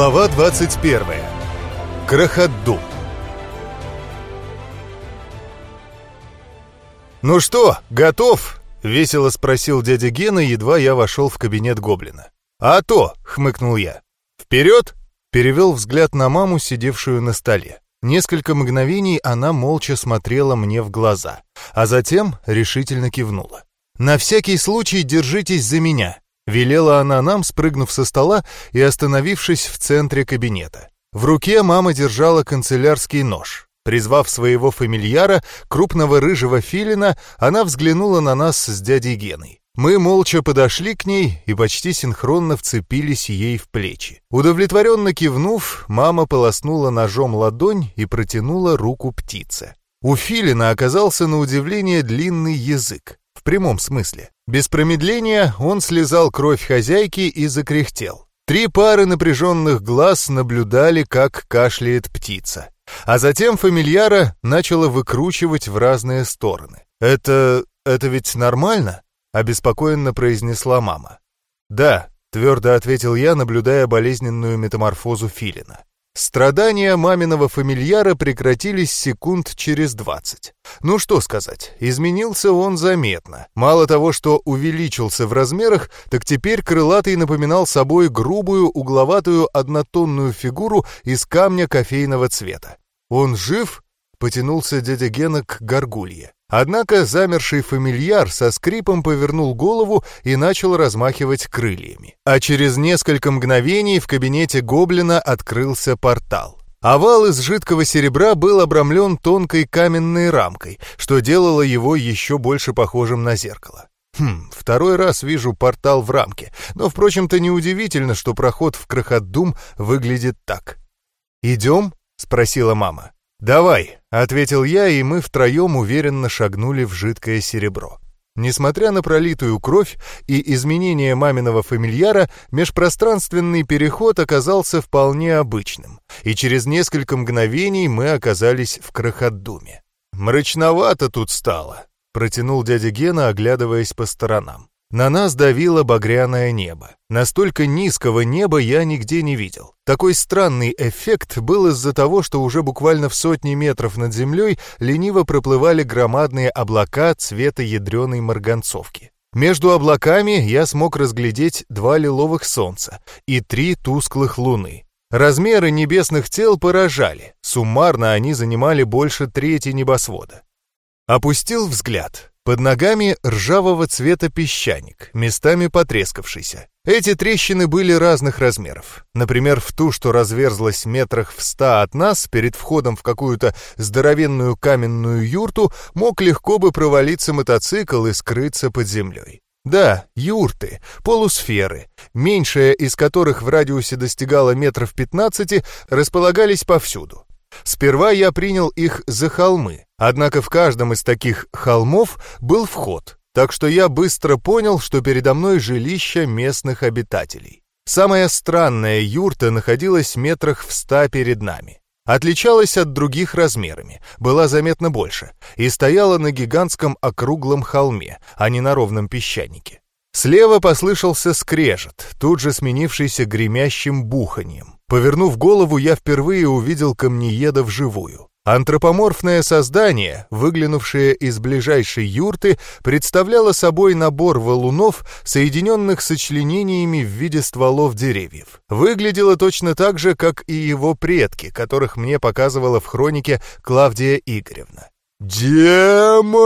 Глава 21. Крохотдум. «Ну что, готов?» — весело спросил дядя Гена, едва я вошел в кабинет гоблина. «А то!» — хмыкнул я. «Вперед!» — перевел взгляд на маму, сидевшую на столе. Несколько мгновений она молча смотрела мне в глаза, а затем решительно кивнула. «На всякий случай держитесь за меня. Велела она нам, спрыгнув со стола и остановившись в центре кабинета. В руке мама держала канцелярский нож. Призвав своего фамильяра, крупного рыжего филина, она взглянула на нас с дядей Геной. Мы молча подошли к ней и почти синхронно вцепились ей в плечи. Удовлетворенно кивнув, мама полоснула ножом ладонь и протянула руку птице. У филина оказался на удивление длинный язык. В прямом смысле. Без промедления он слезал кровь хозяйки и закряхтел. Три пары напряженных глаз наблюдали, как кашляет птица. А затем фамильяра начала выкручивать в разные стороны. «Это... это ведь нормально?» — обеспокоенно произнесла мама. «Да», — твердо ответил я, наблюдая болезненную метаморфозу филина. Страдания маминого фамильяра прекратились секунд через двадцать. Ну что сказать, изменился он заметно. Мало того, что увеличился в размерах, так теперь крылатый напоминал собой грубую угловатую однотонную фигуру из камня кофейного цвета. «Он жив?» — потянулся дядя Гена к горгулье. Однако замерший фамильяр со скрипом повернул голову и начал размахивать крыльями. А через несколько мгновений в кабинете гоблина открылся портал. Овал из жидкого серебра был обрамлен тонкой каменной рамкой, что делало его еще больше похожим на зеркало. Хм, второй раз вижу портал в рамке, но, впрочем-то, неудивительно, что проход в Крохотдум выглядит так. «Идем?» — спросила мама. «Давай», — ответил я, и мы втроем уверенно шагнули в жидкое серебро. Несмотря на пролитую кровь и изменение маминого фамильяра, межпространственный переход оказался вполне обычным, и через несколько мгновений мы оказались в Крохотдуме. «Мрачновато тут стало», — протянул дядя Гена, оглядываясь по сторонам. На нас давило багряное небо. Настолько низкого неба я нигде не видел. Такой странный эффект был из-за того, что уже буквально в сотни метров над землей лениво проплывали громадные облака цвета ядреной марганцовки. Между облаками я смог разглядеть два лиловых солнца и три тусклых луны. Размеры небесных тел поражали. Суммарно они занимали больше трети небосвода. Опустил взгляд. Под ногами ржавого цвета песчаник, местами потрескавшийся. Эти трещины были разных размеров. Например, в ту, что разверзлась метрах в ста от нас, перед входом в какую-то здоровенную каменную юрту, мог легко бы провалиться мотоцикл и скрыться под землей. Да, юрты, полусферы, меньшая из которых в радиусе достигала метров 15, располагались повсюду. Сперва я принял их за холмы, однако в каждом из таких холмов был вход, так что я быстро понял, что передо мной жилище местных обитателей. Самая странная юрта находилась метрах в ста перед нами. Отличалась от других размерами, была заметно больше и стояла на гигантском округлом холме, а не на ровном песчанике. Слева послышался скрежет, тут же сменившийся гремящим буханием. Повернув голову, я впервые увидел камнееда вживую. Антропоморфное создание, выглянувшее из ближайшей юрты, представляло собой набор валунов, соединенных сочленениями в виде стволов деревьев. Выглядело точно так же, как и его предки, которых мне показывала в хронике Клавдия Игоревна. «Демоны!»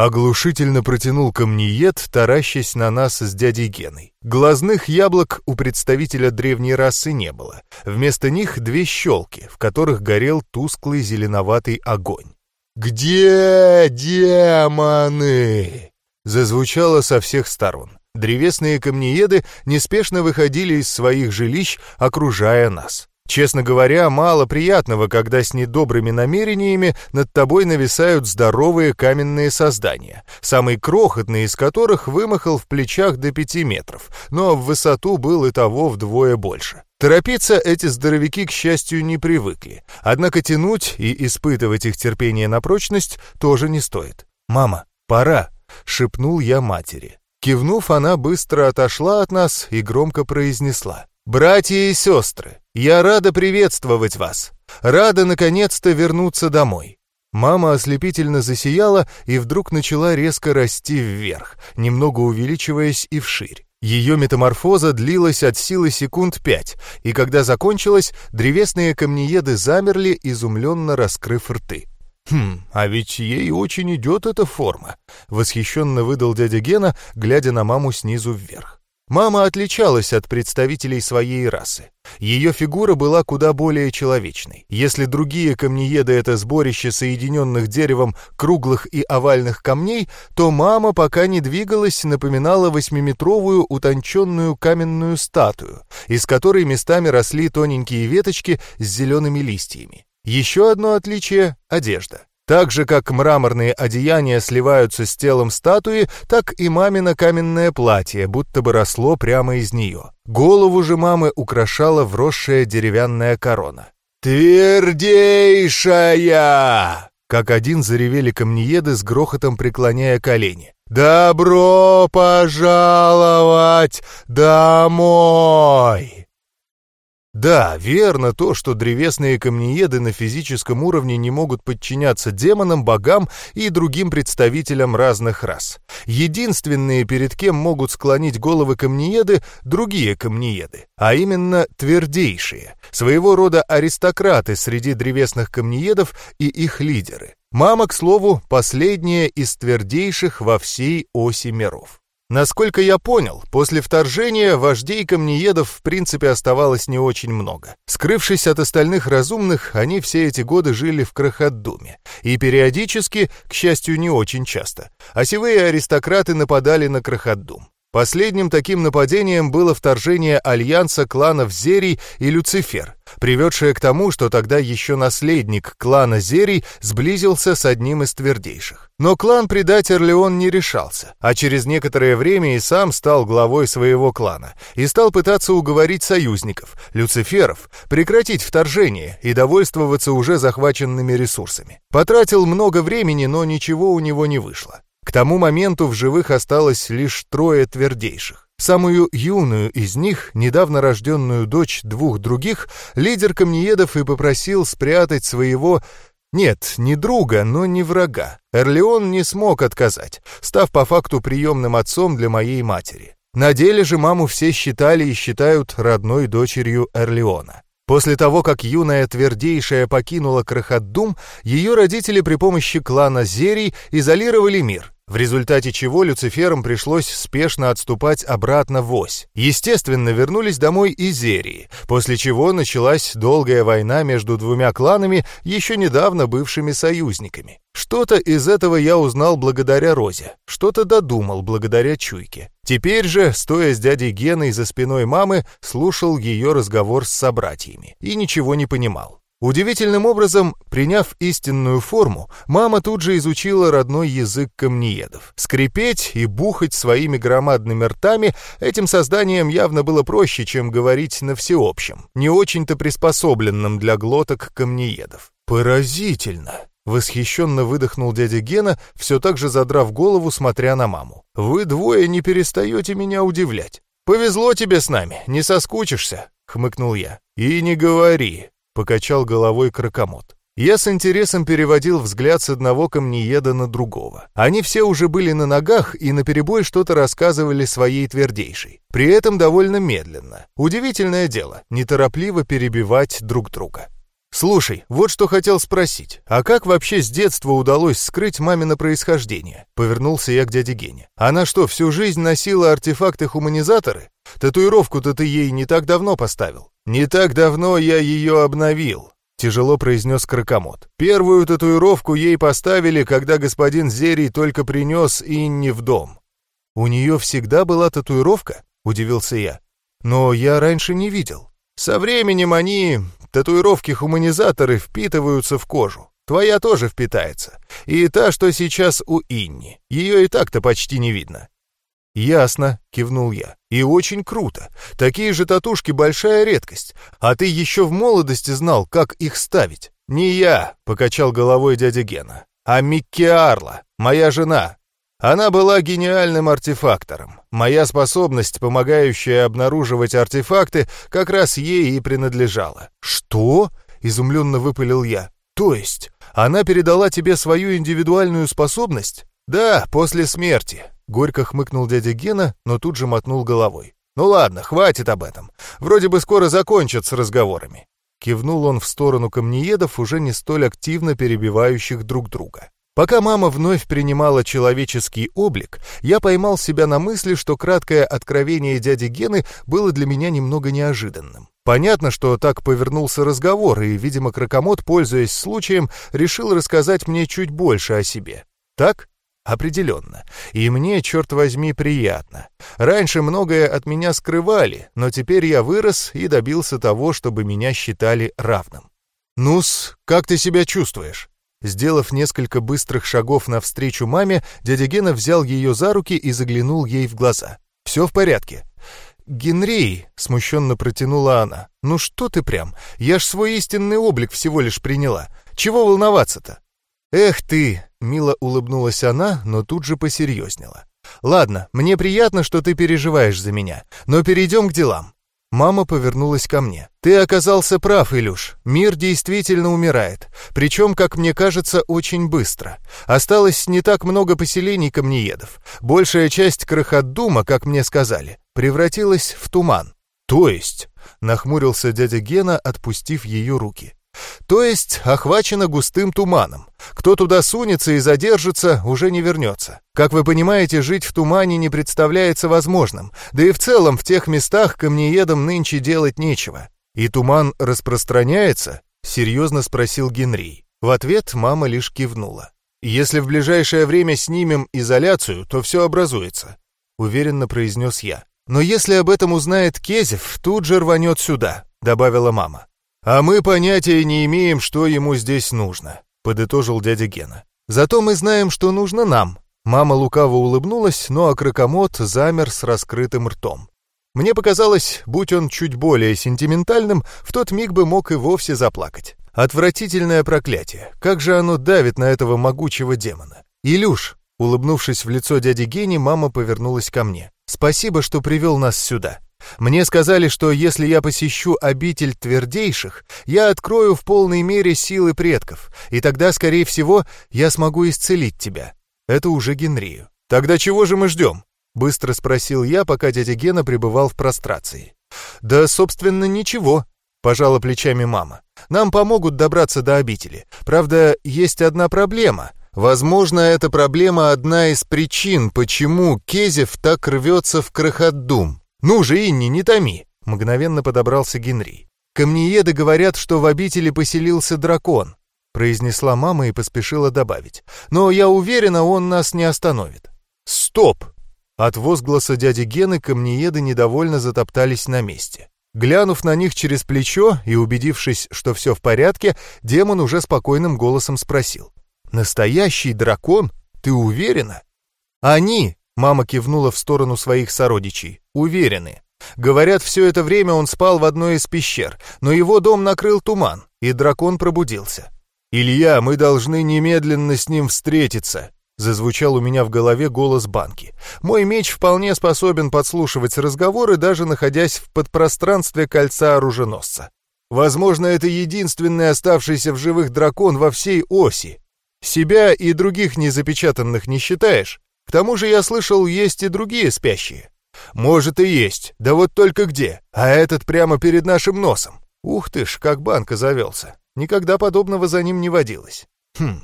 Оглушительно протянул камнеед, таращась на нас с дядей Геной. Глазных яблок у представителя древней расы не было. Вместо них две щелки, в которых горел тусклый зеленоватый огонь. «Где демоны?» Зазвучало со всех сторон. Древесные камнееды неспешно выходили из своих жилищ, окружая нас. Честно говоря, мало приятного, когда с недобрыми намерениями над тобой нависают здоровые каменные создания, самый крохотный из которых вымахал в плечах до пяти метров, но в высоту был и того вдвое больше. Торопиться эти здоровяки, к счастью, не привыкли, однако тянуть и испытывать их терпение на прочность тоже не стоит. «Мама, пора!» — шепнул я матери. Кивнув, она быстро отошла от нас и громко произнесла. «Братья и сестры, я рада приветствовать вас. Рада наконец-то вернуться домой». Мама ослепительно засияла и вдруг начала резко расти вверх, немного увеличиваясь и вширь. Ее метаморфоза длилась от силы секунд пять, и когда закончилась, древесные камнееды замерли, изумленно раскрыв рты. «Хм, а ведь ей очень идет эта форма», — восхищенно выдал дядя Гена, глядя на маму снизу вверх. Мама отличалась от представителей своей расы. Ее фигура была куда более человечной. Если другие камнееды — это сборище соединенных деревом круглых и овальных камней, то мама, пока не двигалась, напоминала восьмиметровую утонченную каменную статую, из которой местами росли тоненькие веточки с зелеными листьями. Еще одно отличие — одежда. Так же, как мраморные одеяния сливаются с телом статуи, так и мамино каменное платье будто бы росло прямо из нее. Голову же мамы украшала вросшая деревянная корона. «Твердейшая!» Как один заревели камнееды с грохотом преклоняя колени. «Добро пожаловать домой!» Да, верно то, что древесные камнееды на физическом уровне не могут подчиняться демонам, богам и другим представителям разных рас. Единственные, перед кем могут склонить головы камнееды, другие камнееды, а именно твердейшие, своего рода аристократы среди древесных камнеедов и их лидеры. Мама, к слову, последняя из твердейших во всей оси миров. Насколько я понял, после вторжения вождей камнеедов в принципе оставалось не очень много. Скрывшись от остальных разумных, они все эти годы жили в Крахаддуме. И периодически, к счастью, не очень часто, осевые аристократы нападали на Крахаддум. Последним таким нападением было вторжение альянса кланов Зерий и Люцифер, приведшее к тому, что тогда еще наследник клана Зерий сблизился с одним из твердейших. Но клан предать Орлеон не решался, а через некоторое время и сам стал главой своего клана и стал пытаться уговорить союзников, Люциферов, прекратить вторжение и довольствоваться уже захваченными ресурсами. Потратил много времени, но ничего у него не вышло. К тому моменту в живых осталось лишь трое твердейших. Самую юную из них, недавно рожденную дочь двух других, лидер камнеедов и попросил спрятать своего... Нет, не друга, но не врага. Эрлеон не смог отказать, став по факту приемным отцом для моей матери. На деле же маму все считали и считают родной дочерью Эрлеона. После того, как юная твердейшая покинула Крахаддум, ее родители при помощи клана Зерий изолировали мир, в результате чего Люциферам пришлось спешно отступать обратно в ось. Естественно, вернулись домой и Зерии, после чего началась долгая война между двумя кланами, еще недавно бывшими союзниками. Что-то из этого я узнал благодаря Розе, что-то додумал благодаря Чуйке. Теперь же, стоя с дядей Геной за спиной мамы, слушал ее разговор с собратьями и ничего не понимал. Удивительным образом, приняв истинную форму, мама тут же изучила родной язык камнеедов. Скрипеть и бухать своими громадными ртами этим созданием явно было проще, чем говорить на всеобщем, не очень-то приспособленном для глоток камнеедов. «Поразительно!» — восхищенно выдохнул дядя Гена, все так же задрав голову, смотря на маму. «Вы двое не перестаете меня удивлять. Повезло тебе с нами, не соскучишься», — хмыкнул я. «И не говори», — покачал головой крокомот. Я с интересом переводил взгляд с одного камнееда на другого. Они все уже были на ногах и наперебой что-то рассказывали своей твердейшей. При этом довольно медленно. Удивительное дело, неторопливо перебивать друг друга. «Слушай, вот что хотел спросить. А как вообще с детства удалось скрыть мамино происхождение?» Повернулся я к дяде Гене. «Она что, всю жизнь носила артефакты-хуманизаторы? Татуировку-то ты ей не так давно поставил». «Не так давно я ее обновил», — тяжело произнес Кракомот. «Первую татуировку ей поставили, когда господин Зерий только принес Инни в дом». «У нее всегда была татуировка?» — удивился я. «Но я раньше не видел. Со временем они, татуировки-хуманизаторы, впитываются в кожу. Твоя тоже впитается. И та, что сейчас у Инни. Ее и так-то почти не видно. «Ясно», — кивнул я. «И очень круто. Такие же татушки — большая редкость. А ты еще в молодости знал, как их ставить». «Не я», — покачал головой дядя Гена, — «а Микки Арла, моя жена». Она была гениальным артефактором. Моя способность, помогающая обнаруживать артефакты, как раз ей и принадлежала. «Что?» — изумленно выпалил я. «То есть она передала тебе свою индивидуальную способность?» «Да, после смерти», — горько хмыкнул дядя Гена, но тут же мотнул головой. «Ну ладно, хватит об этом. Вроде бы скоро закончат с разговорами». Кивнул он в сторону камнеедов, уже не столь активно перебивающих друг друга. Пока мама вновь принимала человеческий облик, я поймал себя на мысли, что краткое откровение дяди Гены было для меня немного неожиданным. Понятно, что так повернулся разговор, и, видимо, Кракомот, пользуясь случаем, решил рассказать мне чуть больше о себе. Так? Определенно. И мне, черт возьми, приятно. Раньше многое от меня скрывали, но теперь я вырос и добился того, чтобы меня считали равным. «Ну-с, как ты себя чувствуешь?» Сделав несколько быстрых шагов навстречу маме, дядя Гена взял ее за руки и заглянул ей в глаза. «Все в порядке». «Генрей», — смущенно протянула она, — «ну что ты прям? Я ж свой истинный облик всего лишь приняла. Чего волноваться-то?» «Эх ты!» — мило улыбнулась она, но тут же посерьезнела. «Ладно, мне приятно, что ты переживаешь за меня, но перейдем к делам. Мама повернулась ко мне. «Ты оказался прав, Илюш. Мир действительно умирает. Причем, как мне кажется, очень быстро. Осталось не так много поселений камнеедов. Большая часть Крохотдума, как мне сказали, превратилась в туман. То есть...» — нахмурился дядя Гена, отпустив ее руки. То есть охвачено густым туманом. Кто туда сунется и задержится, уже не вернется. Как вы понимаете, жить в тумане не представляется возможным, да и в целом в тех местах камнеедам нынче делать нечего. И туман распространяется? Серьезно спросил Генрий. В ответ мама лишь кивнула. «Если в ближайшее время снимем изоляцию, то все образуется», — уверенно произнес я. «Но если об этом узнает Кезев, тут же рванет сюда», — добавила мама. «А мы понятия не имеем, что ему здесь нужно», — подытожил дядя Гена. «Зато мы знаем, что нужно нам». Мама лукаво улыбнулась, но Акрокомот замер с раскрытым ртом. Мне показалось, будь он чуть более сентиментальным, в тот миг бы мог и вовсе заплакать. Отвратительное проклятие. Как же оно давит на этого могучего демона. «Илюш», — улыбнувшись в лицо дяди Гени, мама повернулась ко мне. «Спасибо, что привел нас сюда. Мне сказали, что если я посещу обитель твердейших, я открою в полной мере силы предков, и тогда, скорее всего, я смогу исцелить тебя. Это уже Генрию. Тогда чего же мы ждем? Быстро спросил я, пока дядя Гена пребывал в прострации. Да, собственно, ничего, пожала плечами мама. Нам помогут добраться до обители. Правда, есть одна проблема. Возможно, эта проблема одна из причин, почему Кезев так рвется в Крохотдум. «Ну же, Инни, не томи!» — мгновенно подобрался Генри. «Камнееды говорят, что в обители поселился дракон», — произнесла мама и поспешила добавить. «Но я уверена, он нас не остановит». «Стоп!» От возгласа дяди Гены камнееды недовольно затоптались на месте. Глянув на них через плечо и убедившись, что все в порядке, демон уже спокойным голосом спросил. «Настоящий дракон? Ты уверена?» «Они!» Мама кивнула в сторону своих сородичей. Уверены. Говорят, все это время он спал в одной из пещер, но его дом накрыл туман, и дракон пробудился. «Илья, мы должны немедленно с ним встретиться», — зазвучал у меня в голове голос банки. Мой меч вполне способен подслушивать разговоры, даже находясь в подпространстве кольца оруженосца. Возможно, это единственный оставшийся в живых дракон во всей оси. Себя и других незапечатанных не считаешь? К тому же я слышал, есть и другие спящие. Может и есть, да вот только где, а этот прямо перед нашим носом. Ух ты ж, как банка завелся. Никогда подобного за ним не водилось. Хм.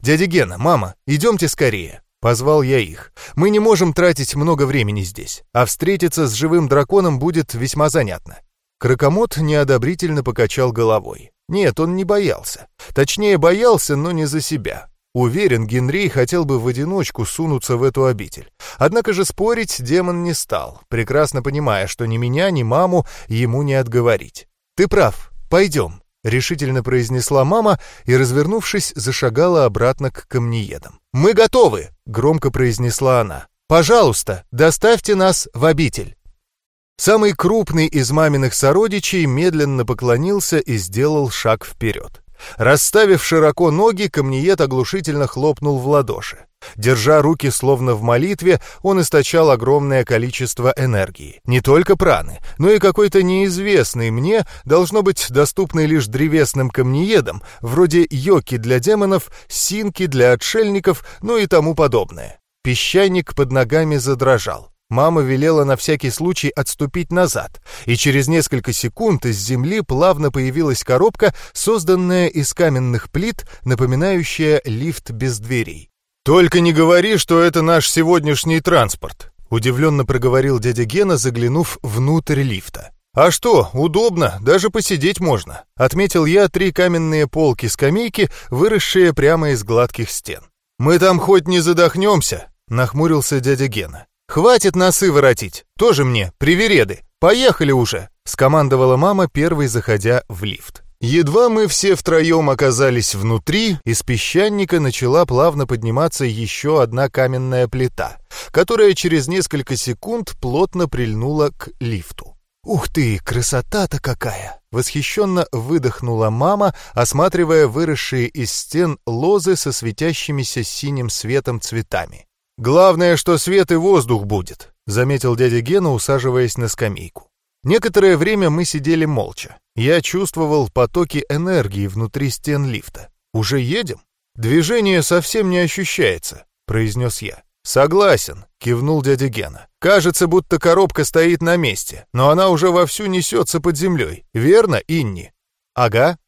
Дядя Гена, мама, идемте скорее. Позвал я их. Мы не можем тратить много времени здесь, а встретиться с живым драконом будет весьма занятно. Кракомот неодобрительно покачал головой. Нет, он не боялся. Точнее, боялся, но не за себя. Уверен, Генрей хотел бы в одиночку сунуться в эту обитель. Однако же спорить демон не стал, прекрасно понимая, что ни меня, ни маму ему не отговорить. «Ты прав, пойдем», — решительно произнесла мама и, развернувшись, зашагала обратно к камнеедам. «Мы готовы», — громко произнесла она. «Пожалуйста, доставьте нас в обитель». Самый крупный из маминых сородичей медленно поклонился и сделал шаг вперед. Расставив широко ноги, камнеед оглушительно хлопнул в ладоши. Держа руки словно в молитве, он источал огромное количество энергии. Не только праны, но и какой-то неизвестный мне, должно быть доступный лишь древесным камнеедам, вроде йоки для демонов, синки для отшельников, ну и тому подобное. Песчаник под ногами задрожал. Мама велела на всякий случай отступить назад, и через несколько секунд из земли плавно появилась коробка, созданная из каменных плит, напоминающая лифт без дверей. «Только не говори, что это наш сегодняшний транспорт», — удивленно проговорил дядя Гена, заглянув внутрь лифта. «А что, удобно, даже посидеть можно», — отметил я три каменные полки-скамейки, выросшие прямо из гладких стен. «Мы там хоть не задохнемся», — нахмурился дядя Гена. «Хватит носы воротить, тоже мне, привереды. Поехали уже!» — скомандовала мама, первой заходя в лифт. Едва мы все втроем оказались внутри, из песчаника начала плавно подниматься еще одна каменная плита, которая через несколько секунд плотно прильнула к лифту. «Ух ты, красота-то какая!» — восхищенно выдохнула мама, осматривая выросшие из стен лозы со светящимися синим светом цветами. «Главное, что свет и воздух будет», — заметил дядя Гена, усаживаясь на скамейку. Некоторое время мы сидели молча. Я чувствовал потоки энергии внутри стен лифта. «Уже едем?» «Движение совсем не ощущается», — произнес я. «Согласен», — кивнул дядя Гена. «Кажется, будто коробка стоит на месте, но она уже вовсю несется под землей. Верно, Инни?» «Ага».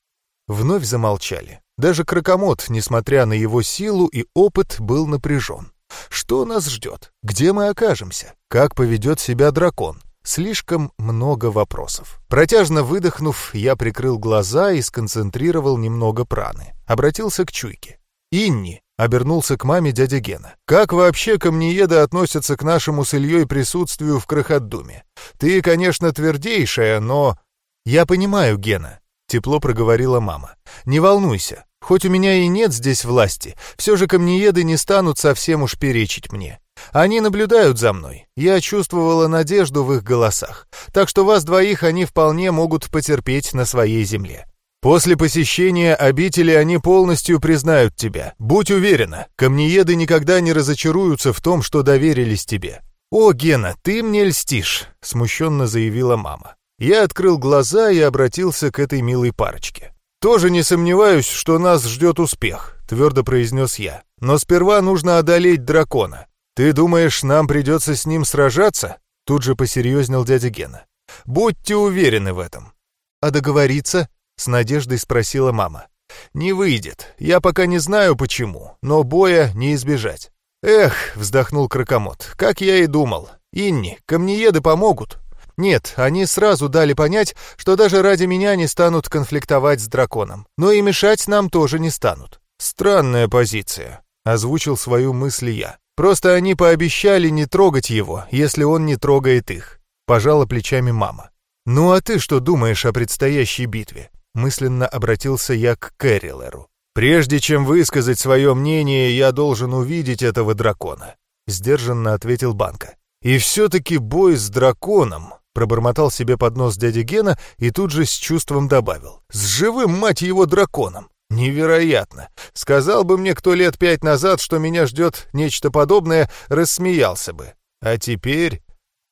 Вновь замолчали. Даже крокомот, несмотря на его силу и опыт, был напряжен. Что нас ждет? Где мы окажемся? Как поведет себя дракон? Слишком много вопросов. Протяжно выдохнув, я прикрыл глаза и сконцентрировал немного праны. Обратился к чуйке. «Инни!» — обернулся к маме дядя Гена. «Как вообще камнееды относятся к нашему с Ильей присутствию в Крохотдуме? Ты, конечно, твердейшая, но...» «Я понимаю, Гена», — тепло проговорила мама. «Не волнуйся. Хоть у меня и нет здесь власти, все же камнееды не станут совсем уж перечить мне. Они наблюдают за мной. Я чувствовала надежду в их голосах. Так что вас двоих они вполне могут потерпеть на своей земле. После посещения обители они полностью признают тебя. Будь уверена, камнееды никогда не разочаруются в том, что доверились тебе. «О, Гена, ты мне льстишь», — смущенно заявила мама. Я открыл глаза и обратился к этой милой парочке. «Тоже не сомневаюсь, что нас ждет успех», — твердо произнес я. «Но сперва нужно одолеть дракона. Ты думаешь, нам придется с ним сражаться?» Тут же посерьезнел дядя Гена. «Будьте уверены в этом». «А договориться?» — с надеждой спросила мама. «Не выйдет. Я пока не знаю почему, но боя не избежать». «Эх», — вздохнул Кракомот, — «как я и думал. Инни, камнееды помогут». Нет, они сразу дали понять, что даже ради меня не станут конфликтовать с драконом. Но и мешать нам тоже не станут. Странная позиция, озвучил свою мысль я. Просто они пообещали не трогать его, если он не трогает их. Пожала плечами мама. «Ну а ты что думаешь о предстоящей битве?» Мысленно обратился я к Кэррилеру. «Прежде чем высказать свое мнение, я должен увидеть этого дракона», — сдержанно ответил Банка. «И все-таки бой с драконом Пробормотал себе под нос дядя Гена и тут же с чувством добавил. «С живым, мать его, драконом! Невероятно! Сказал бы мне кто лет пять назад, что меня ждет нечто подобное, рассмеялся бы. А теперь...»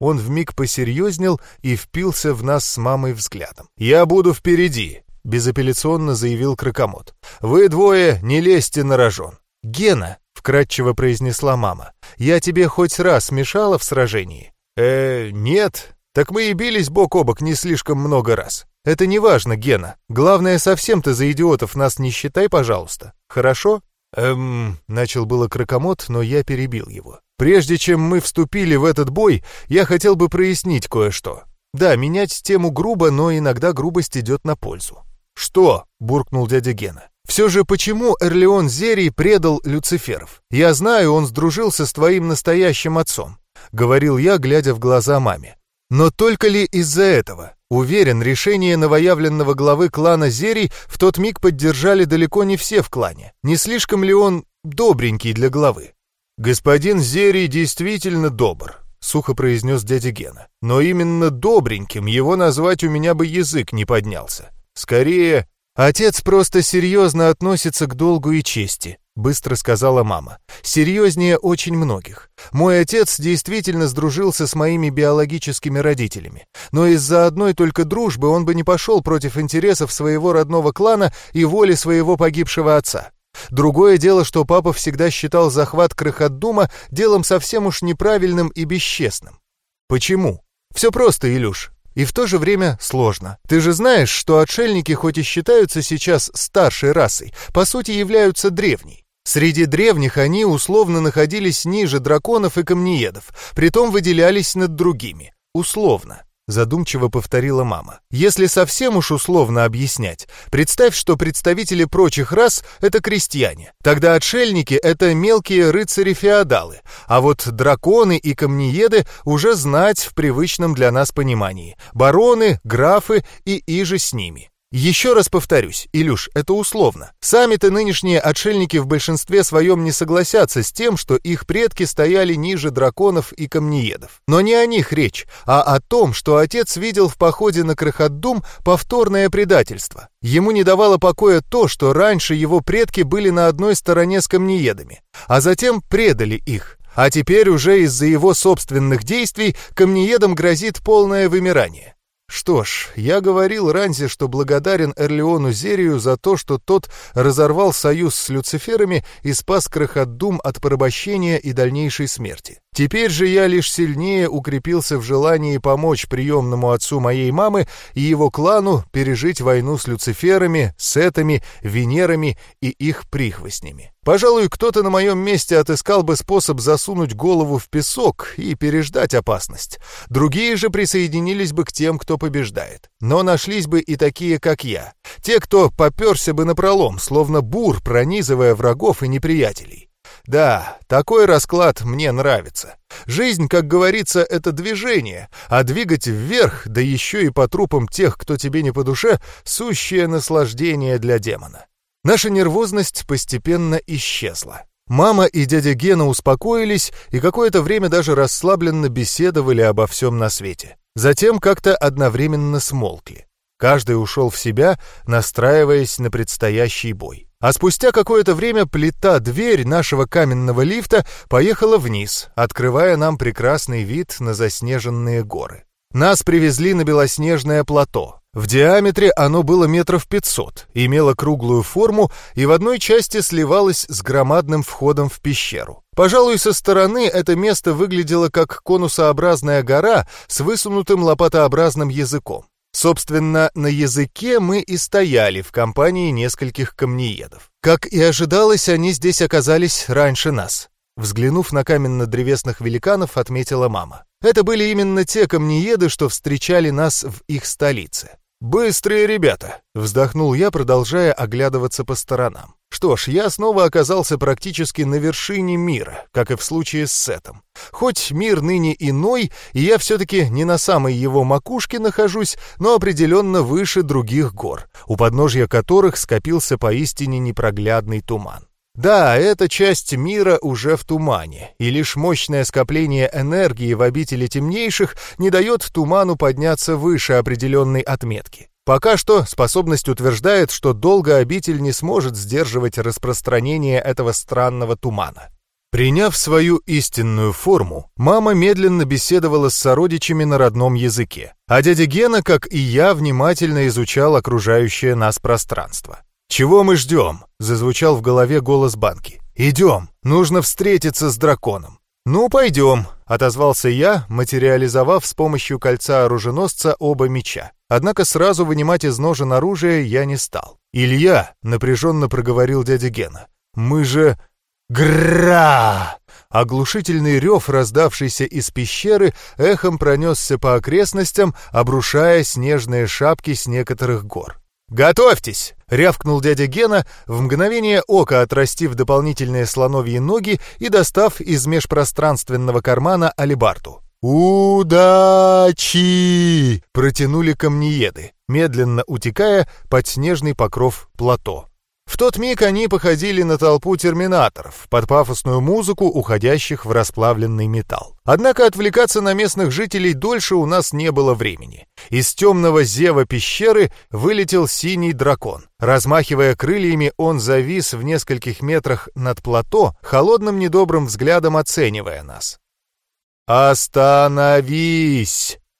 Он вмиг посерьезнел и впился в нас с мамой взглядом. «Я буду впереди», — безапелляционно заявил Кракомот. «Вы двое не лезьте на рожон». «Гена», — вкратчиво произнесла мама, — «я тебе хоть раз мешала в сражении?» «Э, нет», так мы и бились бок о бок не слишком много раз. Это не важно, Гена. Главное, совсем ты за идиотов нас не считай, пожалуйста. Хорошо? Эм, начал было крокомот, но я перебил его. Прежде чем мы вступили в этот бой, я хотел бы прояснить кое-что. Да, менять тему грубо, но иногда грубость идет на пользу. «Что?» — буркнул дядя Гена. «Все же почему Эрлеон Зерий предал Люциферов? Я знаю, он сдружился с твоим настоящим отцом», — говорил я, глядя в глаза маме. Но только ли из-за этого? Уверен, решение новоявленного главы клана Зерий в тот миг поддержали далеко не все в клане. Не слишком ли он добренький для главы? «Господин Зерий действительно добр», — сухо произнес дядя Гена. «Но именно добреньким его назвать у меня бы язык не поднялся. Скорее, отец просто серьезно относится к долгу и чести», быстро сказала мама. Серьезнее очень многих. Мой отец действительно сдружился с моими биологическими родителями. Но из-за одной только дружбы он бы не пошел против интересов своего родного клана и воли своего погибшего отца. Другое дело, что папа всегда считал захват Крыхотдума делом совсем уж неправильным и бесчестным. Почему? Все просто, Илюш. И в то же время сложно. Ты же знаешь, что отшельники хоть и считаются сейчас старшей расой, по сути являются древней. Среди древних они условно находились ниже драконов и камнеедов, притом выделялись над другими. Условно. Задумчиво повторила мама. Если совсем уж условно объяснять, представь, что представители прочих рас — это крестьяне. Тогда отшельники — это мелкие рыцари-феодалы, а вот драконы и камнееды уже знать в привычном для нас понимании. Бароны, графы и иже с ними. Еще раз повторюсь, Илюш, это условно. Сами-то нынешние отшельники в большинстве своем не согласятся с тем, что их предки стояли ниже драконов и камнеедов. Но не о них речь, а о том, что отец видел в походе на Крохотдум повторное предательство. Ему не давало покоя то, что раньше его предки были на одной стороне с камнеедами, а затем предали их. А теперь уже из-за его собственных действий камнеедам грозит полное вымирание. Что ж, я говорил раньше, что благодарен Эрлеону Зерию за то, что тот разорвал союз с Люциферами и спас Крохотдум от порабощения и дальнейшей смерти. Теперь же я лишь сильнее укрепился в желании помочь приемному отцу моей мамы и его клану пережить войну с Люциферами, Сетами, Венерами и их прихвостнями. Пожалуй, кто-то на моем месте отыскал бы способ засунуть голову в песок и переждать опасность. Другие же присоединились бы к тем, кто побеждает. Но нашлись бы и такие, как я. Те, кто поперся бы напролом, словно бур, пронизывая врагов и неприятелей. Да, такой расклад мне нравится. Жизнь, как говорится, это движение, а двигать вверх, да еще и по трупам тех, кто тебе не по душе, сущее наслаждение для демона. Наша нервозность постепенно исчезла. Мама и дядя Гена успокоились и какое-то время даже расслабленно беседовали обо всем на свете. Затем как-то одновременно смолкли. Каждый ушел в себя, настраиваясь на предстоящий бой. А спустя какое-то время плита-дверь нашего каменного лифта поехала вниз, открывая нам прекрасный вид на заснеженные горы. Нас привезли на белоснежное плато. В диаметре оно было метров пятьсот, имело круглую форму и в одной части сливалось с громадным входом в пещеру. Пожалуй, со стороны это место выглядело как конусообразная гора с высунутым лопатообразным языком. Собственно, на языке мы и стояли в компании нескольких камнеедов. Как и ожидалось, они здесь оказались раньше нас. Взглянув на каменно-древесных великанов, отметила мама. Это были именно те камнееды, что встречали нас в их столице. «Быстрые ребята!» — вздохнул я, продолжая оглядываться по сторонам. Что ж, я снова оказался практически на вершине мира, как и в случае с Сетом. Хоть мир ныне иной, и я все-таки не на самой его макушке нахожусь, но определенно выше других гор, у подножья которых скопился поистине непроглядный туман. Да, эта часть мира уже в тумане, и лишь мощное скопление энергии в обители темнейших не дает туману подняться выше определенной отметки. Пока что способность утверждает, что долго обитель не сможет сдерживать распространение этого странного тумана. Приняв свою истинную форму, мама медленно беседовала с сородичами на родном языке, а дядя Гена, как и я, внимательно изучал окружающее нас пространство. «Чего мы ждем?» — зазвучал в голове голос банки. «Идем, нужно встретиться с драконом». «Ну, пойдем», — отозвался я, материализовав с помощью кольца оруженосца оба меча. Однако сразу вынимать из ножен оружие я не стал. «Илья!» — напряженно проговорил дядя Гена. «Мы же...» «Гра!» Оглушительный рев, раздавшийся из пещеры, эхом пронесся по окрестностям, обрушая снежные шапки с некоторых гор. «Готовьтесь!» — рявкнул дядя Гена, в мгновение ока отрастив дополнительные слоновьи ноги и достав из межпространственного кармана алибарту. «Удачи!» — протянули камнееды, медленно утекая под снежный покров плато. В тот миг они походили на толпу терминаторов, под пафосную музыку, уходящих в расплавленный металл. Однако отвлекаться на местных жителей дольше у нас не было времени. Из темного зева пещеры вылетел синий дракон. Размахивая крыльями, он завис в нескольких метрах над плато, холодным недобрым взглядом оценивая нас. «Остановись!»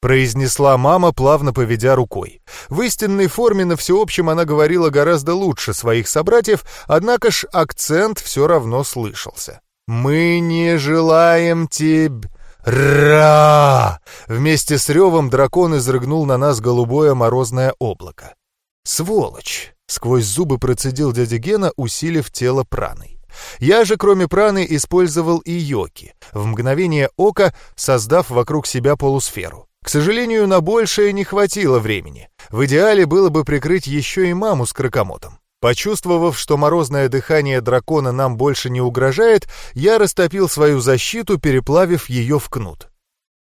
Произнесла мама, плавно поведя рукой. В истинной форме на всеобщем она говорила гораздо лучше своих собратьев, однако ж акцент все равно слышался. «Мы не желаем тебе...» «Ра!» Вместе с ревом дракон изрыгнул на нас голубое морозное облако. «Сволочь!» — сквозь зубы процедил дядя Гена, усилив тело праной. Я же, кроме праны, использовал и йоки, в мгновение ока создав вокруг себя полусферу. К сожалению, на большее не хватило времени. В идеале было бы прикрыть еще и маму с кракомотом. Почувствовав, что морозное дыхание дракона нам больше не угрожает, я растопил свою защиту, переплавив ее в кнут.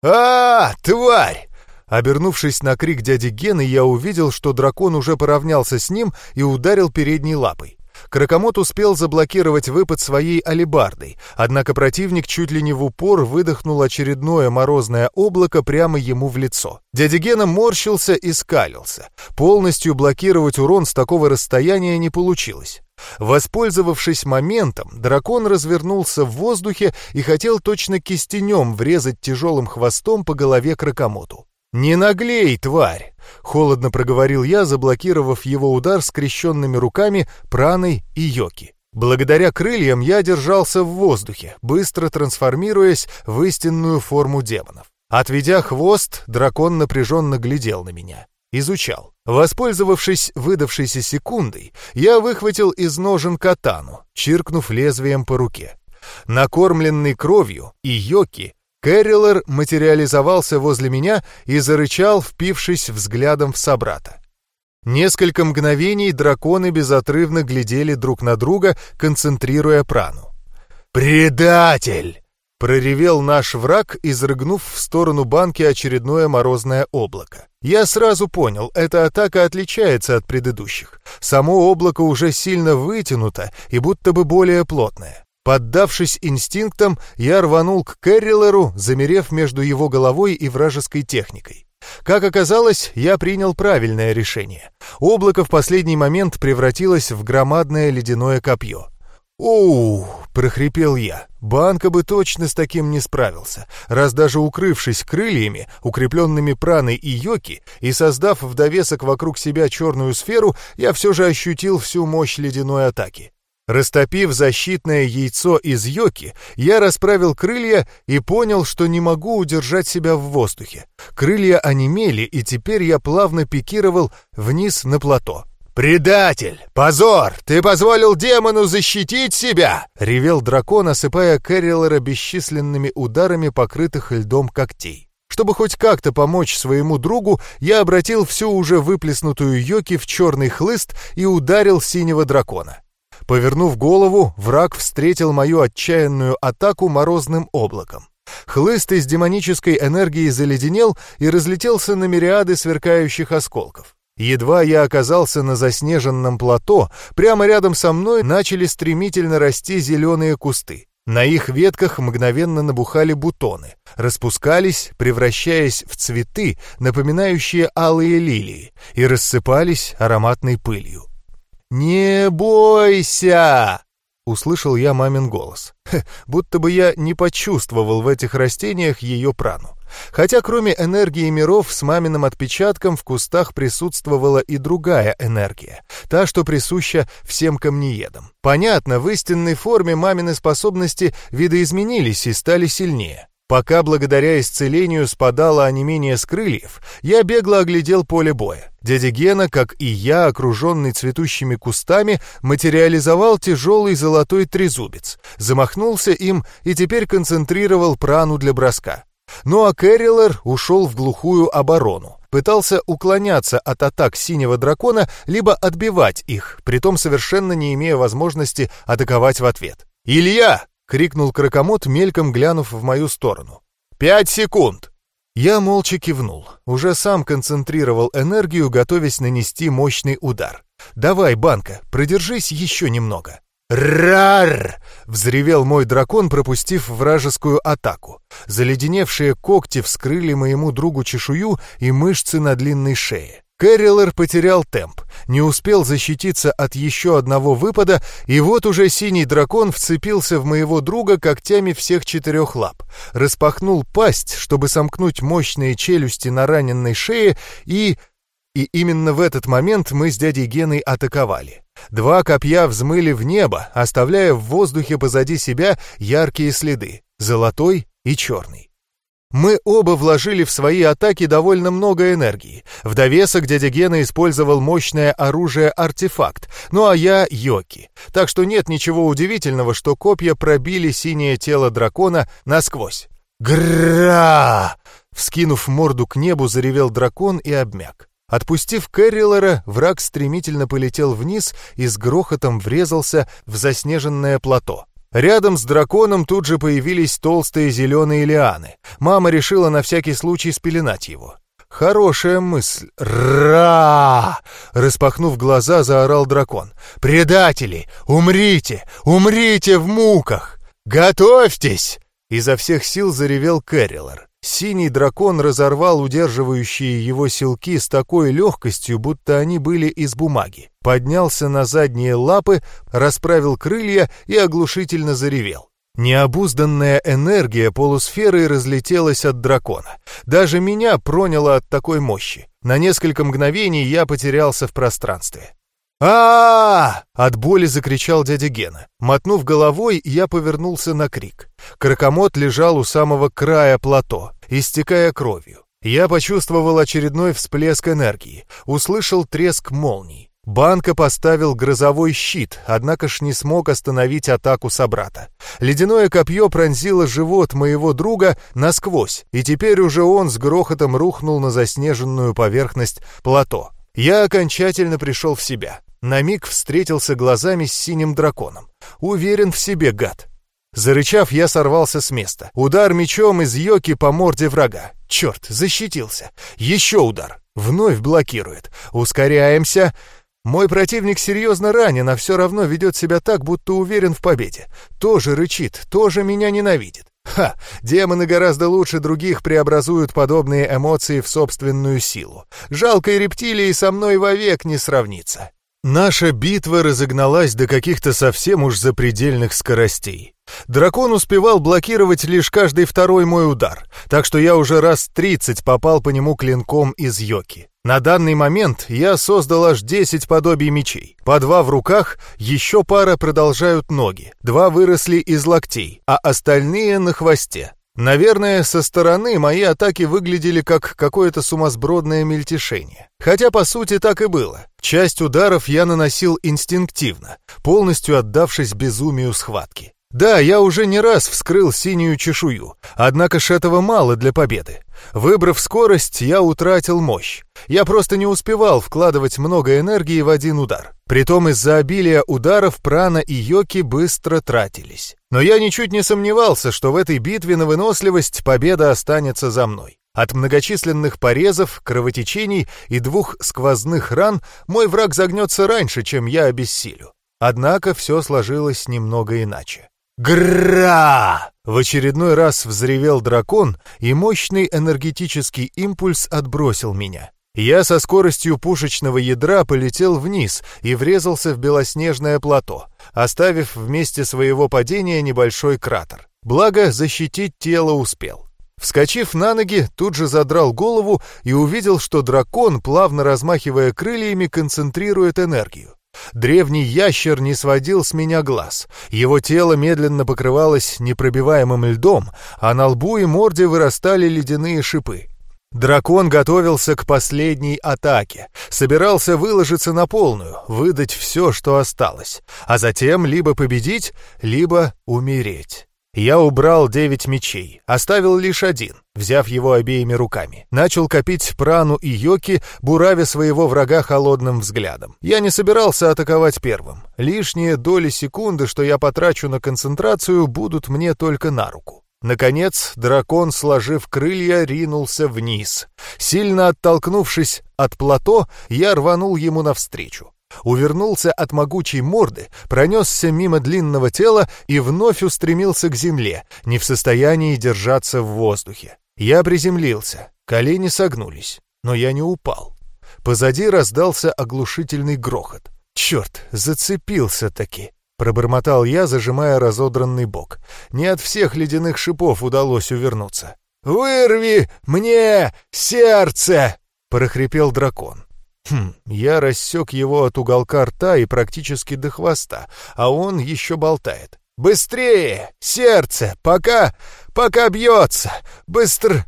а, тварь!» Обернувшись на крик дяди Гены, я увидел, что дракон уже поравнялся с ним и ударил передней лапой. Кракомот успел заблокировать выпад своей алебардой, однако противник чуть ли не в упор выдохнул очередное морозное облако прямо ему в лицо. Дядя Гена морщился и скалился. Полностью блокировать урон с такого расстояния не получилось. Воспользовавшись моментом, дракон развернулся в воздухе и хотел точно кистенем врезать тяжелым хвостом по голове кракомоту. «Не наглей, тварь!» — холодно проговорил я, заблокировав его удар скрещенными руками, праной и йоки. Благодаря крыльям я держался в воздухе, быстро трансформируясь в истинную форму демонов. Отведя хвост, дракон напряженно глядел на меня. Изучал. Воспользовавшись выдавшейся секундой, я выхватил из ножен катану, чиркнув лезвием по руке. Накормленный кровью, и йоки Кэррилер материализовался возле меня и зарычал, впившись взглядом в собрата. Несколько мгновений драконы безотрывно глядели друг на друга, концентрируя прану. «Предатель!» — проревел наш враг, изрыгнув в сторону банки очередное морозное облако. Я сразу понял, эта атака отличается от предыдущих. Само облако уже сильно вытянуто и будто бы более плотное. Поддавшись инстинктам, я рванул к Кэррилеру, замерев между его головой и вражеской техникой. Как оказалось, я принял правильное решение. Облако в последний момент превратилось в громадное ледяное копье. «Оу!» — прохрипел я. Банка бы точно с таким не справился, раз даже укрывшись крыльями, укрепленными праной и йоки, и создав в довесок вокруг себя черную сферу, я все же ощутил всю мощь ледяной атаки. Растопив защитное яйцо из йоки, я расправил крылья и понял, что не могу удержать себя в воздухе. Крылья онемели, и теперь я плавно пикировал вниз на плато. «Предатель! Позор! Ты позволил демону защитить себя!» — ревел дракон, осыпая Кэррилера бесчисленными ударами покрытых льдом когтей. Чтобы хоть как-то помочь своему другу, я обратил всю уже выплеснутую йоки в черный хлыст и ударил синего дракона. Повернув голову, враг встретил мою отчаянную атаку морозным облаком. Хлыст из демонической энергии заледенел и разлетелся на мириады сверкающих осколков. Едва я оказался на заснеженном плато, прямо рядом со мной начали стремительно расти зеленые кусты. На их ветках мгновенно набухали бутоны, распускались, превращаясь в цветы, напоминающие алые лилии, и рассыпались ароматной пылью. «Не бойся!» — услышал я мамин голос. Хе, будто бы я не почувствовал в этих растениях ее прану. Хотя кроме энергии миров с маминым отпечатком в кустах присутствовала и другая энергия, та, что присуща всем камнеедам. Понятно, в истинной форме мамины способности видоизменились и стали сильнее. Пока благодаря исцелению спадало онемение с крыльев, я бегло оглядел поле боя. Дядя Гена, как и я, окруженный цветущими кустами, материализовал тяжелый золотой трезубец, замахнулся им и теперь концентрировал прану для броска. Ну а Кэррилер ушел в глухую оборону, пытался уклоняться от атак синего дракона, либо отбивать их, притом совершенно не имея возможности атаковать в ответ. «Илья!» — крикнул крокомот, мельком глянув в мою сторону. «Пять секунд!» Я молча кивнул, уже сам концентрировал энергию, готовясь нанести мощный удар. Давай, банка, продержись еще немного. «Рар!» — взревел мой дракон, пропустив вражескую атаку. Заледеневшие когти вскрыли моему другу чешую и мышцы на длинной шее. Кэррилер потерял темп, не успел защититься от еще одного выпада, и вот уже синий дракон вцепился в моего друга когтями всех четырех лап, распахнул пасть, чтобы сомкнуть мощные челюсти на раненной шее, и... И именно в этот момент мы с дядей Геной атаковали. Два копья взмыли в небо, оставляя в воздухе позади себя яркие следы — золотой и черный. Мы оба вложили в свои атаки довольно много энергии. В довесок дядя Гена использовал мощное оружие-артефакт, ну а я — йоки. Так что нет ничего удивительного, что копья пробили синее тело дракона насквозь. Гра! Вскинув морду к небу, заревел дракон и обмяк. Отпустив Кэррилера, враг стремительно полетел вниз и с грохотом врезался в заснеженное плато. Рядом с драконом тут же появились толстые зеленые лианы. Мама решила на всякий случай спеленать его. «Хорошая мысль! Ра!» Распахнув глаза, заорал дракон. «Предатели! Умрите! Умрите в муках! Готовьтесь!» Изо всех сил заревел Кэррилор. Синий дракон разорвал удерживающие его силки с такой легкостью, будто они были из бумаги. Поднялся на задние лапы, расправил крылья и оглушительно заревел. Необузданная энергия полусферы разлетелась от дракона. Даже меня проняло от такой мощи. На несколько мгновений я потерялся в пространстве а, От боли закричал дядя Гена. Мотнув головой, я повернулся на крик. Кракомот лежал у самого края плато, истекая кровью. Я почувствовал очередной всплеск энергии, услышал треск молний. Банка поставил грозовой щит, однако ж не смог остановить атаку собрата. Ледяное копье пронзило живот моего друга насквозь, и теперь уже он с грохотом рухнул на заснеженную поверхность плато. Я окончательно пришел в себя. На миг встретился глазами с синим драконом. Уверен в себе, гад. Зарычав, я сорвался с места. Удар мечом из йоки по морде врага. Черт, защитился. Еще удар. Вновь блокирует. Ускоряемся. Мой противник серьезно ранен, а все равно ведет себя так, будто уверен в победе. Тоже рычит, тоже меня ненавидит. Ха! Демоны гораздо лучше других преобразуют подобные эмоции в собственную силу. Жалкой рептилии со мной вовек не сравнится. Наша битва разогналась до каких-то совсем уж запредельных скоростей. Дракон успевал блокировать лишь каждый второй мой удар, так что я уже раз тридцать попал по нему клинком из йоки. На данный момент я создал аж 10 подобий мечей. По два в руках, еще пара продолжают ноги, два выросли из локтей, а остальные на хвосте. Наверное, со стороны мои атаки выглядели как какое-то сумасбродное мельтешение. Хотя, по сути, так и было. Часть ударов я наносил инстинктивно, полностью отдавшись безумию схватки. Да, я уже не раз вскрыл синюю чешую, однако ж этого мало для победы. Выбрав скорость, я утратил мощь. Я просто не успевал вкладывать много энергии в один удар. Притом из-за обилия ударов прана и йоки быстро тратились. Но я ничуть не сомневался, что в этой битве на выносливость победа останется за мной. От многочисленных порезов, кровотечений и двух сквозных ран мой враг загнется раньше, чем я обессилю. Однако все сложилось немного иначе. Гра! В очередной раз взревел дракон, и мощный энергетический импульс отбросил меня. Я со скоростью пушечного ядра полетел вниз и врезался в белоснежное плато, оставив вместе своего падения небольшой кратер. Благо, защитить тело успел. Вскочив на ноги, тут же задрал голову и увидел, что дракон, плавно размахивая крыльями, концентрирует энергию. Древний ящер не сводил с меня глаз. Его тело медленно покрывалось непробиваемым льдом, а на лбу и морде вырастали ледяные шипы. Дракон готовился к последней атаке, собирался выложиться на полную, выдать все, что осталось, а затем либо победить, либо умереть. Я убрал девять мечей, оставил лишь один, взяв его обеими руками. Начал копить прану и йоки, буравя своего врага холодным взглядом. Я не собирался атаковать первым. Лишние доли секунды, что я потрачу на концентрацию, будут мне только на руку. Наконец, дракон, сложив крылья, ринулся вниз. Сильно оттолкнувшись от плато, я рванул ему навстречу. Увернулся от могучей морды, пронесся мимо длинного тела и вновь устремился к земле, не в состоянии держаться в воздухе. Я приземлился, колени согнулись, но я не упал. Позади раздался оглушительный грохот. «Черт, зацепился-таки!» — пробормотал я, зажимая разодранный бок. Не от всех ледяных шипов удалось увернуться. «Вырви мне сердце!» — прохрипел дракон. Хм, я рассек его от уголка рта и практически до хвоста, а он еще болтает. «Быстрее! Сердце! Пока... пока бьется! Быстро...»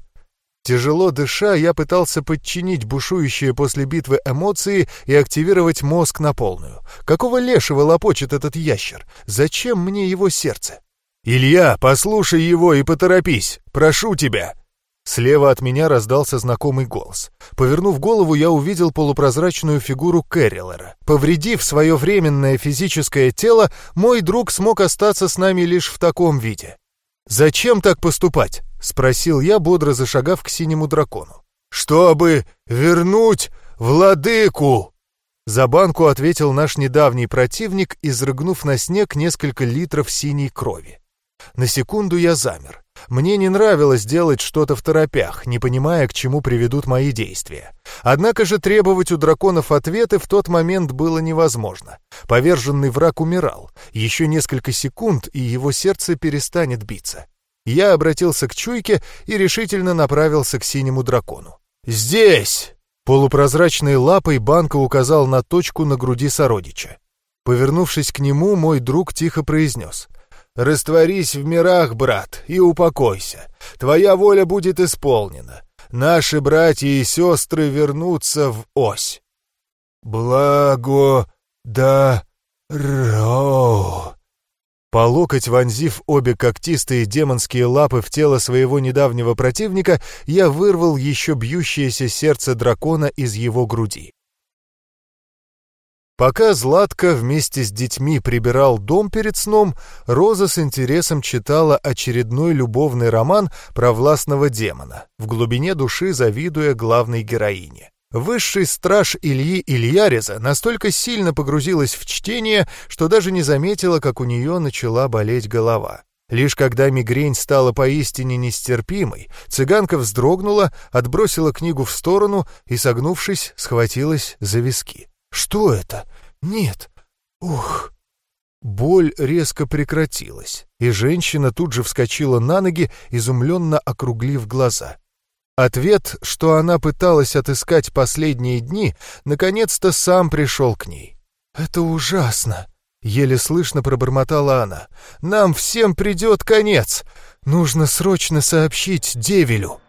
Тяжело дыша, я пытался подчинить бушующие после битвы эмоции и активировать мозг на полную. Какого лешего лопочет этот ящер? Зачем мне его сердце? «Илья, послушай его и поторопись! Прошу тебя!» Слева от меня раздался знакомый голос. Повернув голову, я увидел полупрозрачную фигуру Кэррилера. Повредив свое временное физическое тело, мой друг смог остаться с нами лишь в таком виде. «Зачем так поступать?» — спросил я, бодро зашагав к синему дракону. «Чтобы вернуть владыку!» За банку ответил наш недавний противник, изрыгнув на снег несколько литров синей крови. На секунду я замер. Мне не нравилось делать что-то в торопях, не понимая, к чему приведут мои действия. Однако же требовать у драконов ответы в тот момент было невозможно. Поверженный враг умирал. Еще несколько секунд, и его сердце перестанет биться. Я обратился к чуйке и решительно направился к синему дракону. «Здесь!» Полупрозрачной лапой Банка указал на точку на груди сородича. Повернувшись к нему, мой друг тихо произнес. Растворись в мирах, брат, и упокойся. Твоя воля будет исполнена. Наши братья и сестры вернутся в ось. Благо да ро. По локоть вонзив обе когтистые демонские лапы в тело своего недавнего противника, я вырвал еще бьющееся сердце дракона из его груди. Пока Златка вместе с детьми прибирал дом перед сном, Роза с интересом читала очередной любовный роман про властного демона, в глубине души завидуя главной героине. Высший страж Ильи Ильяреза настолько сильно погрузилась в чтение, что даже не заметила, как у нее начала болеть голова. Лишь когда мигрень стала поистине нестерпимой, цыганка вздрогнула, отбросила книгу в сторону и, согнувшись, схватилась за виски. Что это? Нет. Ух. Боль резко прекратилась, и женщина тут же вскочила на ноги, изумленно округлив глаза. Ответ, что она пыталась отыскать последние дни, наконец-то сам пришел к ней. «Это ужасно!» — еле слышно пробормотала она. «Нам всем придет конец! Нужно срочно сообщить Девелю!»